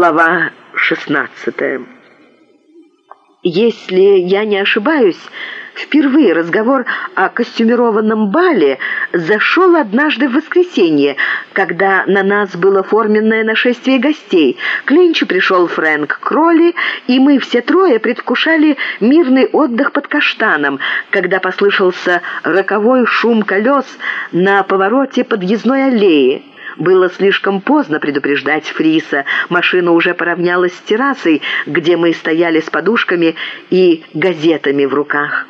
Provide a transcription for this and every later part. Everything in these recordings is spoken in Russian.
Глава 16 Если я не ошибаюсь, впервые разговор о костюмированном бале зашел однажды в воскресенье, когда на нас было форменное нашествие гостей. К Ленчу пришел Фрэнк Кролли, и мы все трое предвкушали мирный отдых под каштаном, когда послышался роковой шум колес на повороте подъездной аллеи. Было слишком поздно предупреждать Фриса. Машина уже поравнялась с террасой, где мы стояли с подушками и газетами в руках.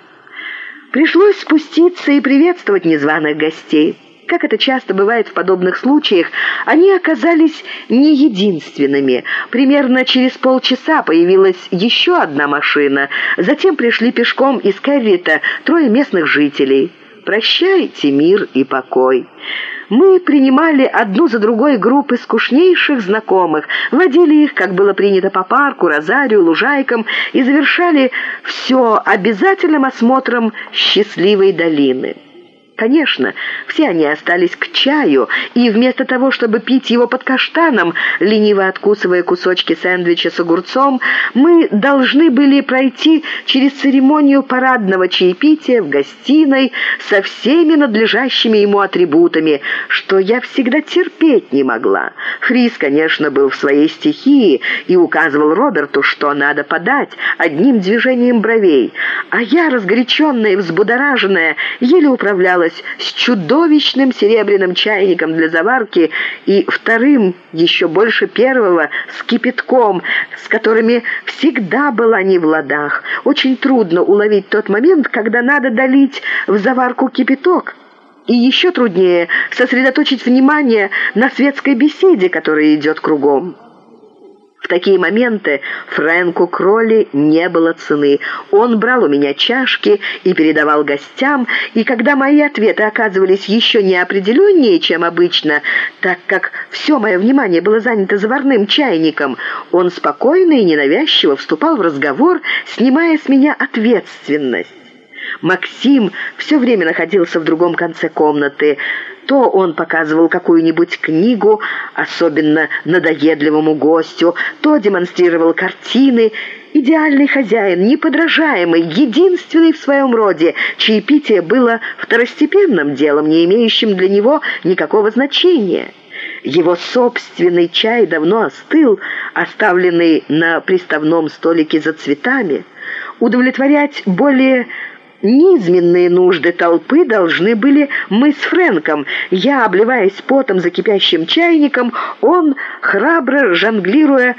Пришлось спуститься и приветствовать незваных гостей. Как это часто бывает в подобных случаях, они оказались не единственными. Примерно через полчаса появилась еще одна машина. Затем пришли пешком из Керрита трое местных жителей. «Прощайте мир и покой». Мы принимали одну за другой группы скучнейших знакомых, водили их, как было принято по парку, розарию, лужайкам, и завершали все обязательным осмотром счастливой долины. Конечно, все они остались к чаю, и вместо того, чтобы пить его под каштаном, лениво откусывая кусочки сэндвича с огурцом, мы должны были пройти через церемонию парадного чаепития в гостиной со всеми надлежащими ему атрибутами, что я всегда терпеть не могла. Фрис, конечно, был в своей стихии и указывал Роберту, что надо подать одним движением бровей, а я, разгоряченная и взбудораженная, еле управлялась оказалась с чудовищным серебряным чайником для заварки и вторым, еще больше первого, с кипятком, с которыми всегда была не в ладах. Очень трудно уловить тот момент, когда надо долить в заварку кипяток. И еще труднее сосредоточить внимание на светской беседе, которая идет кругом. Такие моменты Фрэнку Кролли не было цены. Он брал у меня чашки и передавал гостям, и когда мои ответы оказывались еще неопределеннее, чем обычно, так как все мое внимание было занято заварным чайником, он спокойно и ненавязчиво вступал в разговор, снимая с меня ответственность. Максим все время находился в другом конце комнаты. То он показывал какую-нибудь книгу, особенно надоедливому гостю, то демонстрировал картины. Идеальный хозяин, неподражаемый, единственный в своем роде. Чаепитие было второстепенным делом, не имеющим для него никакого значения. Его собственный чай давно остыл, оставленный на приставном столике за цветами. Удовлетворять более Низменные нужды толпы должны были мы с Фрэнком. Я, обливаясь потом за кипящим чайником, он, храбро жонглируя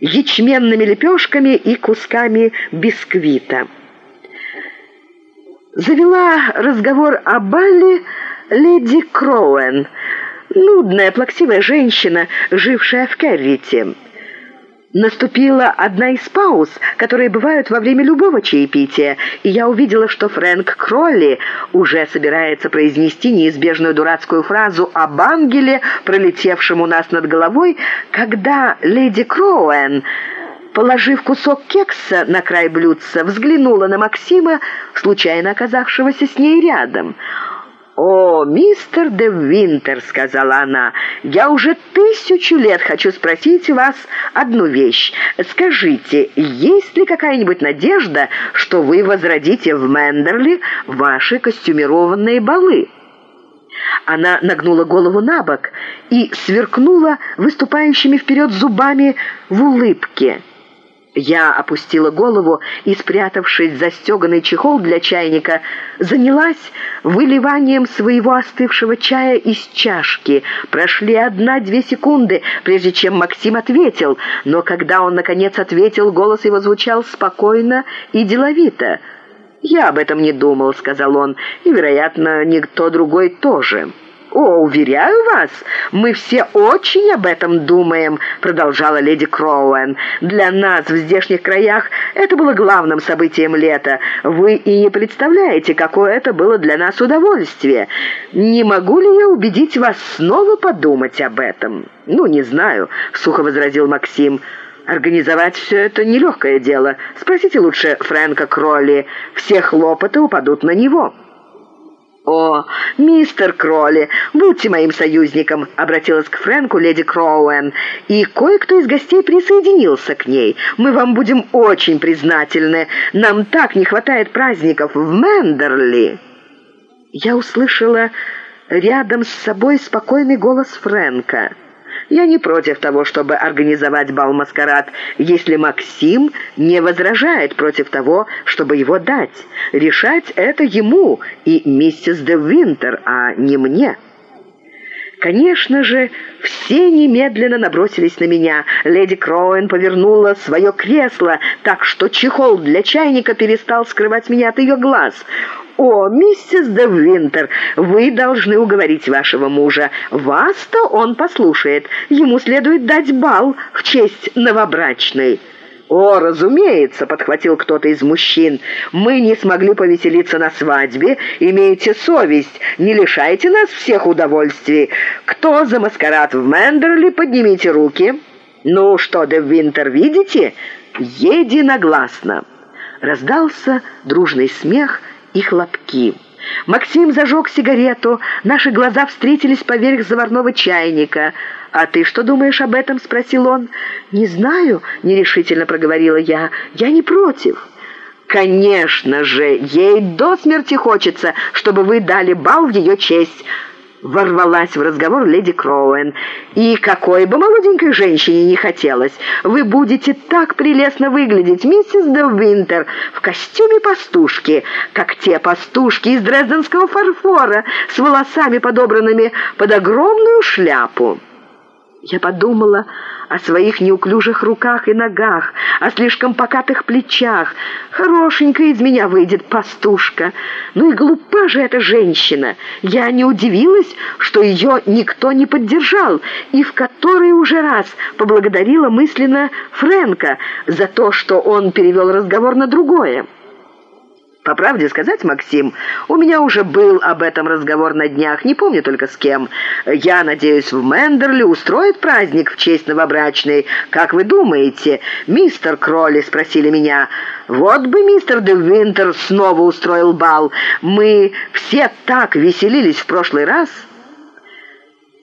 ячменными лепешками и кусками бисквита. Завела разговор о Балли леди Кроуэн, нудная, плаксивая женщина, жившая в Керрите. Наступила одна из пауз, которые бывают во время любого чаепития, и я увидела, что Фрэнк Кролли уже собирается произнести неизбежную дурацкую фразу об ангеле, пролетевшем у нас над головой, когда леди Кроуэн положив кусок кекса на край блюдца, взглянула на Максима, случайно оказавшегося с ней рядом. «О, мистер де Винтер», — сказала она, — «я уже тысячу лет хочу спросить вас одну вещь. Скажите, есть ли какая-нибудь надежда, что вы возродите в Мендерли ваши костюмированные балы?» Она нагнула голову на бок и сверкнула выступающими вперед зубами в улыбке. Я опустила голову и, спрятавшись за стеганый чехол для чайника, занялась выливанием своего остывшего чая из чашки. Прошли одна-две секунды, прежде чем Максим ответил, но когда он, наконец, ответил, голос его звучал спокойно и деловито. «Я об этом не думал», — сказал он, — «и, вероятно, никто другой тоже». «О, уверяю вас, мы все очень об этом думаем», — продолжала леди Кроуэн. «Для нас в здешних краях это было главным событием лета. Вы и не представляете, какое это было для нас удовольствие. Не могу ли я убедить вас снова подумать об этом?» «Ну, не знаю», — сухо возразил Максим. Организовать все это нелегкое дело. Спросите лучше Фрэнка Кролли. Все хлопоты упадут на него». «О, мистер Кроли, будьте моим союзником», — обратилась к Фрэнку леди Кроуэн, и кое-кто из гостей присоединился к ней. «Мы вам будем очень признательны. Нам так не хватает праздников в Мендерли». Я услышала рядом с собой спокойный голос Фрэнка. Я не против того, чтобы организовать бал-маскарад, если Максим не возражает против того, чтобы его дать. Решать это ему и миссис де Винтер, а не мне». Конечно же, все немедленно набросились на меня. Леди Кроуэн повернула свое кресло, так что чехол для чайника перестал скрывать меня от ее глаз. «О, миссис де Винтер, вы должны уговорить вашего мужа. Вас-то он послушает. Ему следует дать бал в честь новобрачной». «О, разумеется», — подхватил кто-то из мужчин, — «мы не смогли повеселиться на свадьбе. Имейте совесть, не лишайте нас всех удовольствий. Кто за маскарад в Мендерли, поднимите руки». «Ну что, де Винтер, видите?» «Единогласно». Раздался дружный смех и хлопки. Максим зажег сигарету, наши глаза встретились поверх заварного чайника. «А ты что думаешь об этом?» — спросил он. «Не знаю», — нерешительно проговорила я. «Я не против». «Конечно же, ей до смерти хочется, чтобы вы дали бал в ее честь» ворвалась в разговор леди Кроуэн. «И какой бы молоденькой женщине не хотелось! Вы будете так прелестно выглядеть, миссис де Винтер, в костюме пастушки, как те пастушки из дрезденского фарфора, с волосами, подобранными под огромную шляпу». Я подумала о своих неуклюжих руках и ногах, о слишком покатых плечах. Хорошенькая из меня выйдет пастушка. Ну и глупа же эта женщина. Я не удивилась, что ее никто не поддержал, и в который уже раз поблагодарила мысленно Фрэнка за то, что он перевел разговор на другое. По правде сказать, Максим, у меня уже был об этом разговор на днях, не помню только с кем. Я надеюсь, в Мендерли устроят праздник в честь новобрачной. Как вы думаете, мистер Кролли?» — спросили меня. «Вот бы мистер де Винтер снова устроил бал. Мы все так веселились в прошлый раз».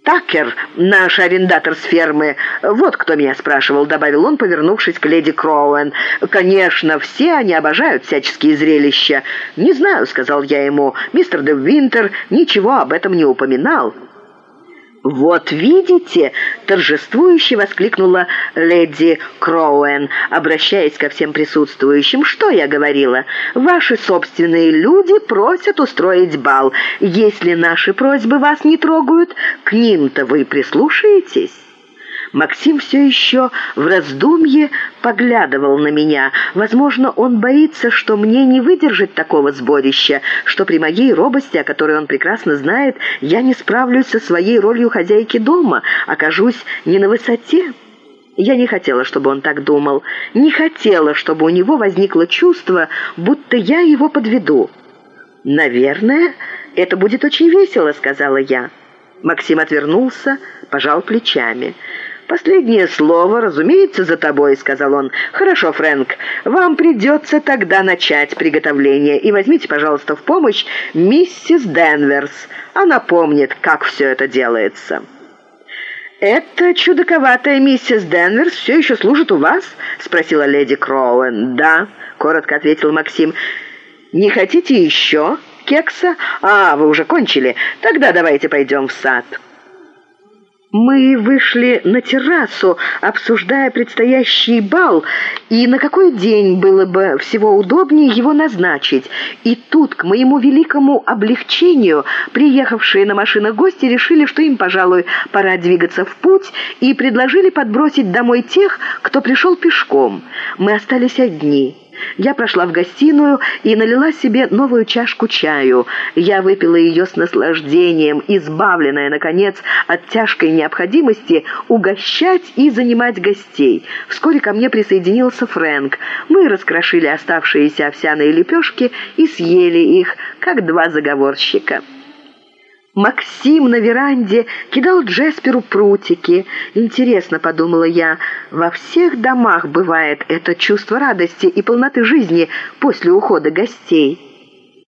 Такер, наш арендатор с фермы, вот кто меня спрашивал», — добавил он, повернувшись к леди Кроуэн. «Конечно, все они обожают всяческие зрелища». «Не знаю», — сказал я ему, — «мистер де Винтер ничего об этом не упоминал». «Вот видите!» — торжествующе воскликнула леди Кроуэн, обращаясь ко всем присутствующим. «Что я говорила? Ваши собственные люди просят устроить бал. Если наши просьбы вас не трогают, к ним-то вы прислушаетесь?» Максим все еще в раздумье поглядывал на меня. Возможно, он боится, что мне не выдержать такого сборища, что при моей робости, о которой он прекрасно знает, я не справлюсь со своей ролью хозяйки дома, окажусь не на высоте. Я не хотела, чтобы он так думал. Не хотела, чтобы у него возникло чувство, будто я его подведу. «Наверное, это будет очень весело», — сказала я. Максим отвернулся, пожал плечами. «Последнее слово, разумеется, за тобой», — сказал он. «Хорошо, Фрэнк, вам придется тогда начать приготовление. И возьмите, пожалуйста, в помощь миссис Денверс. Она помнит, как все это делается». «Это чудаковатая миссис Денверс все еще служит у вас?» — спросила леди Кроуэн. «Да», — коротко ответил Максим. «Не хотите еще кекса? А, вы уже кончили? Тогда давайте пойдем в сад». Мы вышли на террасу, обсуждая предстоящий бал, и на какой день было бы всего удобнее его назначить. И тут, к моему великому облегчению, приехавшие на машинах гости решили, что им, пожалуй, пора двигаться в путь, и предложили подбросить домой тех, кто пришел пешком. Мы остались одни. Я прошла в гостиную и налила себе новую чашку чаю. Я выпила ее с наслаждением, избавленная, наконец, от тяжкой необходимости угощать и занимать гостей. Вскоре ко мне присоединился Фрэнк. Мы раскрошили оставшиеся овсяные лепешки и съели их, как два заговорщика. Максим на веранде кидал Джесперу прутики. Интересно, подумала я, во всех домах бывает это чувство радости и полноты жизни после ухода гостей.